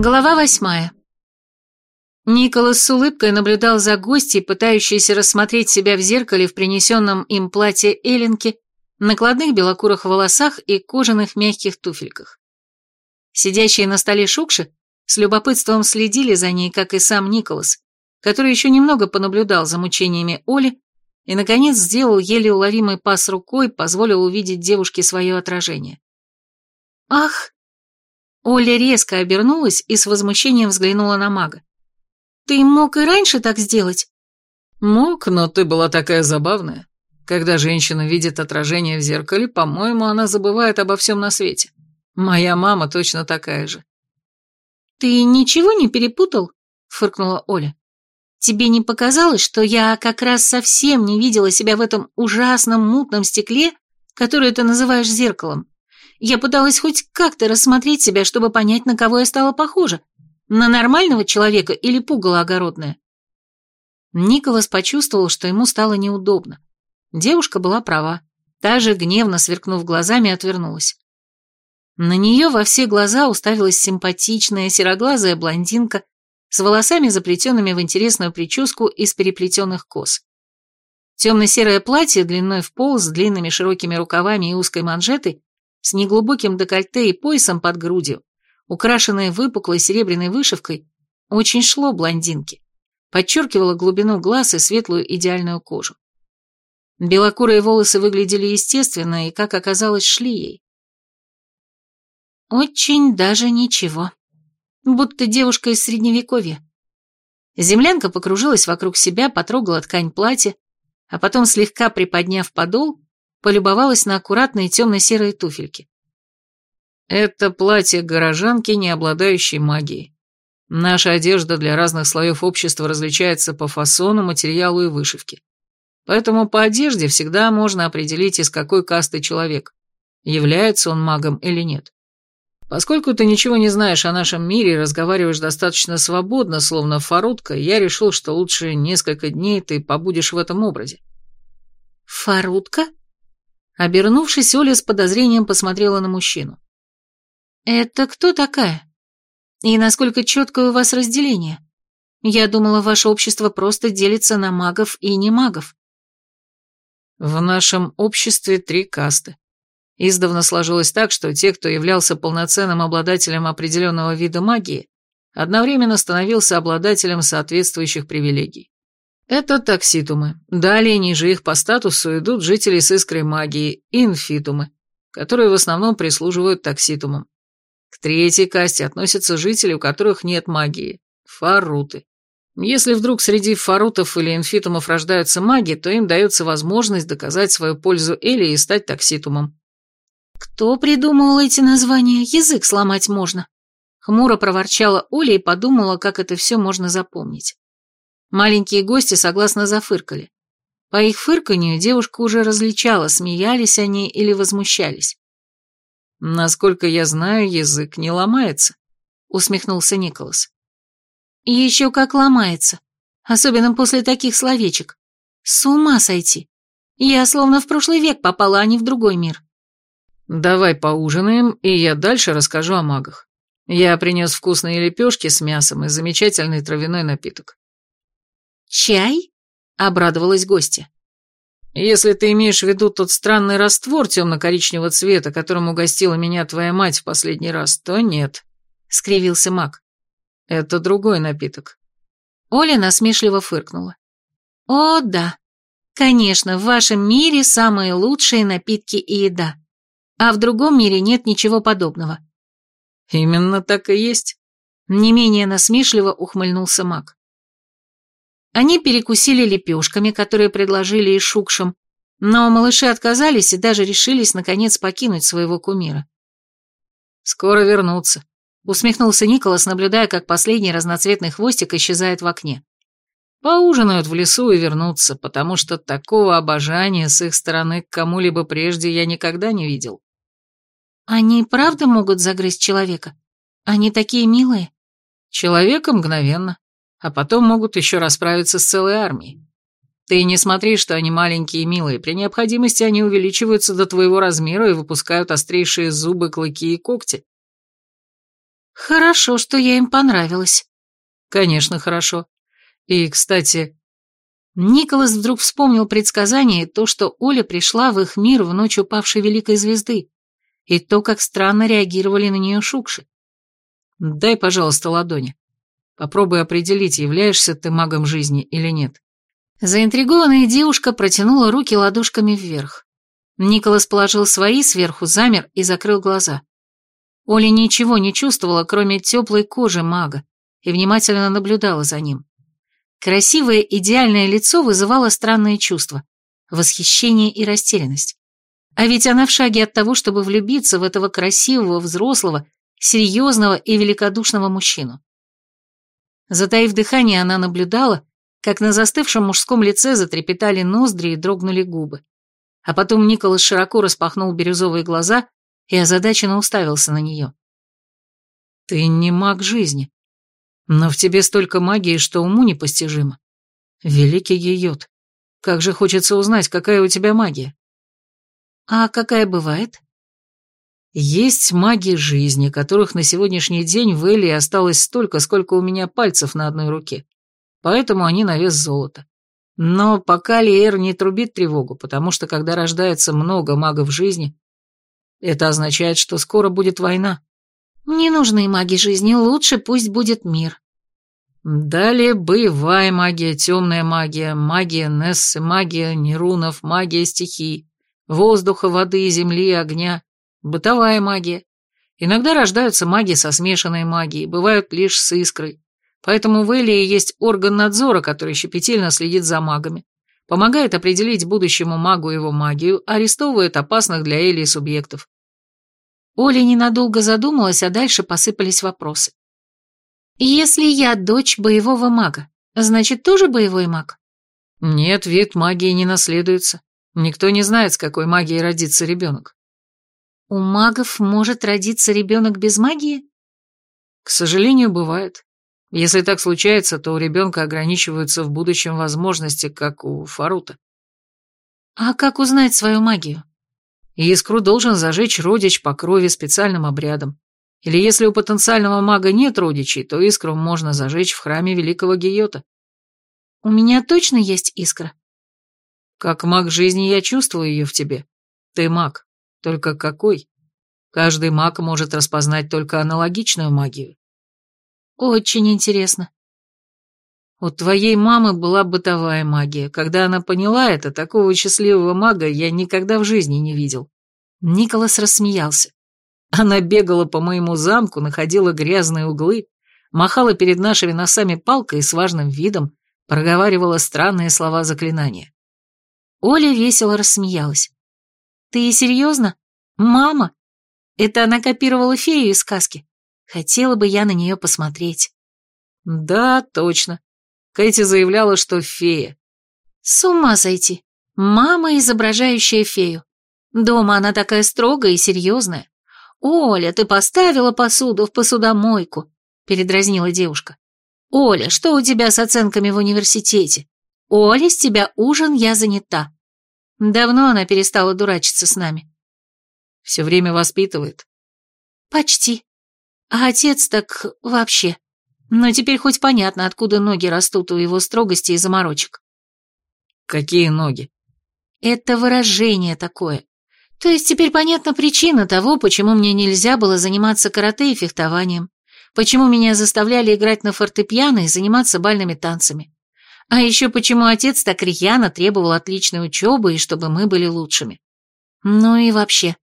Глава восьмая. Николас с улыбкой наблюдал за гостьей, пытающейся рассмотреть себя в зеркале в принесенном им платье Эленки, накладных белокурых волосах и кожаных мягких туфельках. Сидящие на столе шукши с любопытством следили за ней, как и сам Николас, который еще немного понаблюдал за мучениями Оли и, наконец, сделал еле уловимый пас рукой, позволил увидеть девушке свое отражение. «Ах!» Оля резко обернулась и с возмущением взглянула на мага. «Ты мог и раньше так сделать?» «Мог, но ты была такая забавная. Когда женщина видит отражение в зеркале, по-моему, она забывает обо всем на свете. Моя мама точно такая же». «Ты ничего не перепутал?» — фыркнула Оля. «Тебе не показалось, что я как раз совсем не видела себя в этом ужасном мутном стекле, которое ты называешь зеркалом? Я пыталась хоть как-то рассмотреть себя, чтобы понять, на кого я стала похожа. На нормального человека или пугало огородное?» Николас почувствовал, что ему стало неудобно. Девушка была права. Та же, гневно сверкнув глазами, отвернулась. На нее во все глаза уставилась симпатичная сероглазая блондинка с волосами, заплетенными в интересную прическу из переплетенных кос. Темно-серое платье длиной в пол с длинными широкими рукавами и узкой манжетой, с неглубоким декольте и поясом под грудью, украшенное выпуклой серебряной вышивкой, очень шло блондинке, подчеркивало глубину глаз и светлую идеальную кожу. Белокурые волосы выглядели естественно и, как оказалось, шли ей. Очень даже ничего. Будто девушка из средневековья. Землянка покружилась вокруг себя, потрогала ткань платья, а потом, слегка приподняв подол, полюбовалась на аккуратные темно-серые туфельки. Это платье горожанки, не обладающей магией. Наша одежда для разных слоев общества различается по фасону, материалу и вышивке. Поэтому по одежде всегда можно определить, из какой касты человек, является он магом или нет. Поскольку ты ничего не знаешь о нашем мире и разговариваешь достаточно свободно, словно фарутка, я решил, что лучше несколько дней ты побудешь в этом образе. Фарутка? Обернувшись, Оля с подозрением посмотрела на мужчину. Это кто такая? И насколько четкое у вас разделение? Я думала, ваше общество просто делится на магов и не магов. В нашем обществе три касты. Издавна сложилось так, что те, кто являлся полноценным обладателем определенного вида магии, одновременно становился обладателем соответствующих привилегий. Это такситумы. Далее, ниже их по статусу, идут жители с искрой магии, инфитумы, которые в основном прислуживают такситумам. К третьей касте относятся жители, у которых нет магии, фаруты. Если вдруг среди фарутов или инфитумов рождаются маги, то им дается возможность доказать свою пользу Эли и стать такситумом. «Кто придумал эти названия? Язык сломать можно!» Хмуро проворчала Оля и подумала, как это все можно запомнить. Маленькие гости согласно зафыркали. По их фырканью девушка уже различала, смеялись они или возмущались. «Насколько я знаю, язык не ломается», — усмехнулся Николас. Еще как ломается. Особенно после таких словечек. С ума сойти. Я словно в прошлый век попала, а не в другой мир. Давай поужинаем, и я дальше расскажу о магах. Я принес вкусные лепешки с мясом и замечательный травяной напиток. Чай? Обрадовалась гостья. Если ты имеешь в виду тот странный раствор темно-коричневого цвета, которым угостила меня твоя мать в последний раз, то нет, — скривился маг. Это другой напиток. Оля насмешливо фыркнула. О, да. Конечно, в вашем мире самые лучшие напитки и еда. А в другом мире нет ничего подобного. Именно так и есть. Не менее насмешливо ухмыльнулся маг. Они перекусили лепешками, которые предложили и шукшам, но малыши отказались и даже решились наконец покинуть своего кумира. «Скоро вернутся», Усмехнулся Николас, наблюдая, как последний разноцветный хвостик исчезает в окне. Поужинают в лесу и вернутся, потому что такого обожания с их стороны к кому-либо прежде я никогда не видел. Они правда могут загрызть человека? Они такие милые? Человека мгновенно, а потом могут еще расправиться с целой армией. Ты не смотри, что они маленькие и милые, при необходимости они увеличиваются до твоего размера и выпускают острейшие зубы, клыки и когти. Хорошо, что я им понравилась. Конечно, хорошо. И, кстати, Николас вдруг вспомнил предсказание и то, что Оля пришла в их мир в ночь упавшей великой звезды, и то, как странно реагировали на нее шукши. дай, пожалуйста, ладони. Попробуй определить, являешься ты магом жизни или нет. Заинтригованная девушка протянула руки ладошками вверх. Николас положил свои сверху, замер и закрыл глаза. Оля ничего не чувствовала, кроме теплой кожи мага, и внимательно наблюдала за ним. Красивое идеальное лицо вызывало странные чувства – восхищение и растерянность. А ведь она в шаге от того, чтобы влюбиться в этого красивого, взрослого, серьезного и великодушного мужчину. Затаив дыхание, она наблюдала, как на застывшем мужском лице затрепетали ноздри и дрогнули губы. А потом Николас широко распахнул бирюзовые глаза и озадаченно уставился на нее. «Ты не маг жизни», но в тебе столько магии, что уму непостижимо. Великий Гейот, как же хочется узнать, какая у тебя магия. А какая бывает? Есть маги жизни, которых на сегодняшний день в Элии осталось столько, сколько у меня пальцев на одной руке. Поэтому они на вес золота. Но пока Лиэр не трубит тревогу, потому что когда рождается много магов жизни, это означает, что скоро будет война. Не нужны маги жизни, лучше пусть будет мир. Далее боевая магия, темная магия, магия Нессы, магия Нерунов, магия стихий, воздуха, воды, земли, огня, бытовая магия. Иногда рождаются маги со смешанной магией, бывают лишь с искрой. Поэтому в Элии есть орган надзора, который щепетильно следит за магами, помогает определить будущему магу его магию, арестовывает опасных для Элии субъектов. Оля ненадолго задумалась, а дальше посыпались вопросы. «Если я дочь боевого мага, значит, тоже боевой маг?» «Нет, вид магии не наследуется. Никто не знает, с какой магией родится ребенок». «У магов может родиться ребенок без магии?» «К сожалению, бывает. Если так случается, то у ребенка ограничиваются в будущем возможности, как у Фарута». «А как узнать свою магию?» Искру должен зажечь родич по крови специальным обрядом. Или если у потенциального мага нет родичей, то искру можно зажечь в храме великого Гиота. У меня точно есть искра? Как маг жизни я чувствую ее в тебе. Ты маг. Только какой? Каждый маг может распознать только аналогичную магию. Очень интересно. У твоей мамы была бытовая магия. Когда она поняла это, такого счастливого мага я никогда в жизни не видел. Николас рассмеялся. Она бегала по моему замку, находила грязные углы, махала перед нашими носами палкой и с важным видом проговаривала странные слова заклинания. Оля весело рассмеялась. «Ты серьезно? Мама? Это она копировала фею из сказки. Хотела бы я на нее посмотреть». «Да, точно. Кэти заявляла, что фея. С ума сойти. Мама, изображающая фею. Дома она такая строгая и серьезная. «Оля, ты поставила посуду в посудомойку», — передразнила девушка. «Оля, что у тебя с оценками в университете? Оля, с тебя ужин, я занята». Давно она перестала дурачиться с нами. Все время воспитывает. Почти. А отец так вообще. Но теперь хоть понятно, откуда ноги растут у его строгости и заморочек. Какие ноги? Это выражение такое. То есть теперь понятна причина того, почему мне нельзя было заниматься карате и фехтованием, почему меня заставляли играть на фортепиано и заниматься бальными танцами. А еще почему отец так рьяно требовал отличной учебы и чтобы мы были лучшими. Ну и вообще.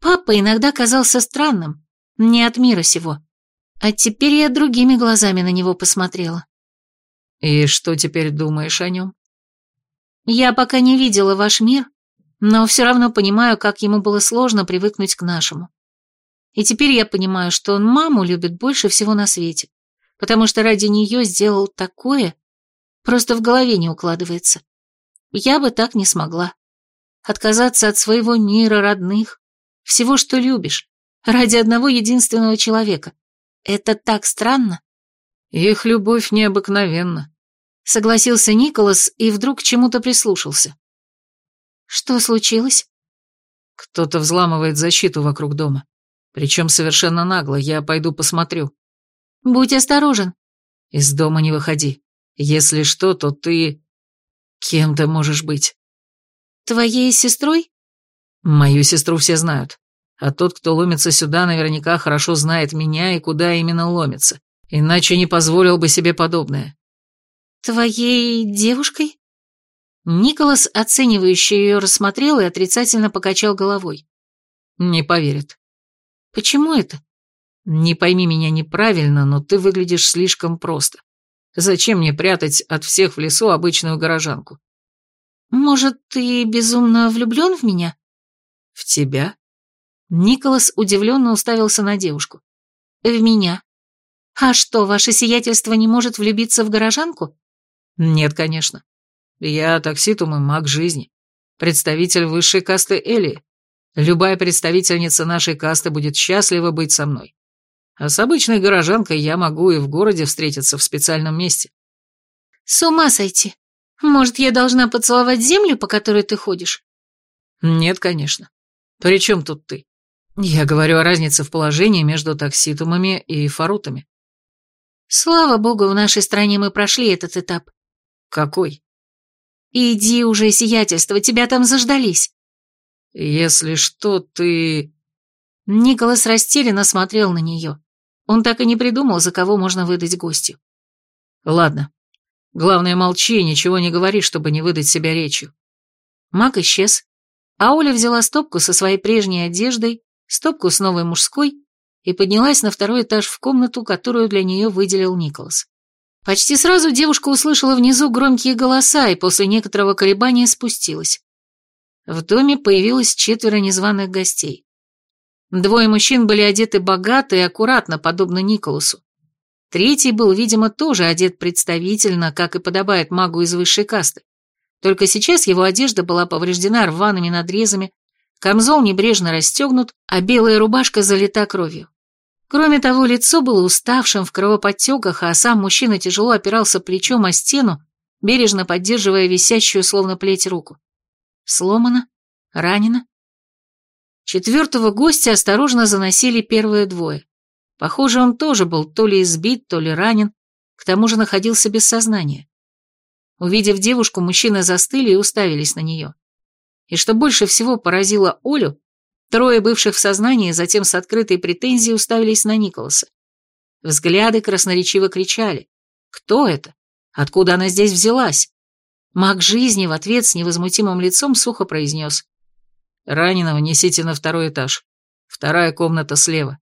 Папа иногда казался странным, не от мира сего. А теперь я другими глазами на него посмотрела. И что теперь думаешь о нем? Я пока не видела ваш мир, но все равно понимаю, как ему было сложно привыкнуть к нашему. И теперь я понимаю, что он маму любит больше всего на свете, потому что ради нее сделал такое, просто в голове не укладывается. Я бы так не смогла. Отказаться от своего мира, родных, всего, что любишь, ради одного единственного человека. Это так странно. Их любовь необыкновенна. Согласился Николас и вдруг к чему-то прислушался. Что случилось? Кто-то взламывает защиту вокруг дома. Причем совершенно нагло, я пойду посмотрю. Будь осторожен. Из дома не выходи. Если что, то ты... Кем ты можешь быть? Твоей сестрой? Мою сестру все знают. А тот, кто ломится сюда, наверняка хорошо знает меня и куда именно ломится. Иначе не позволил бы себе подобное. Твоей девушкой? Николас, оценивающе ее рассмотрел и отрицательно покачал головой. Не поверит. Почему это? Не пойми меня неправильно, но ты выглядишь слишком просто. Зачем мне прятать от всех в лесу обычную горожанку? Может, ты безумно влюблен в меня? В тебя? Николас удивленно уставился на девушку. В меня. А что, ваше сиятельство не может влюбиться в горожанку? Нет, конечно. Я такситум и маг жизни. Представитель высшей касты Элии. Любая представительница нашей касты будет счастлива быть со мной. А с обычной горожанкой я могу и в городе встретиться в специальном месте. С ума сойти. Может, я должна поцеловать землю, по которой ты ходишь? Нет, конечно. При чем тут ты? Я говорю о разнице в положении между такситумами и фарутами. Слава богу, в нашей стране мы прошли этот этап. Какой? Иди уже, сиятельство, тебя там заждались. Если что, ты... Николас растерянно смотрел на нее. Он так и не придумал, за кого можно выдать гостю. Ладно. Главное, молчи и ничего не говори, чтобы не выдать себя речью. Мак исчез, а Оля взяла стопку со своей прежней одеждой, стопку с новой мужской и поднялась на второй этаж в комнату, которую для нее выделил Николас. Почти сразу девушка услышала внизу громкие голоса и после некоторого колебания спустилась. В доме появилось четверо незваных гостей. Двое мужчин были одеты богато и аккуратно, подобно Николасу. Третий был, видимо, тоже одет представительно, как и подобает магу из высшей касты. Только сейчас его одежда была повреждена рваными надрезами, камзол небрежно расстегнут, а белая рубашка залита кровью. Кроме того, лицо было уставшим в кровоподтеках, а сам мужчина тяжело опирался плечом о стену, бережно поддерживая висящую, словно плеть, руку. Сломано? Ранено? Четвертого гостя осторожно заносили первые двое. Похоже, он тоже был то ли избит, то ли ранен, к тому же находился без сознания. Увидев девушку, мужчины застыли и уставились на нее. И что больше всего поразило Олю, трое бывших в сознании затем с открытой претензией уставились на Николаса. Взгляды красноречиво кричали. «Кто это? Откуда она здесь взялась?» Маг жизни в ответ с невозмутимым лицом сухо произнес. Раненого несите на второй этаж. Вторая комната слева.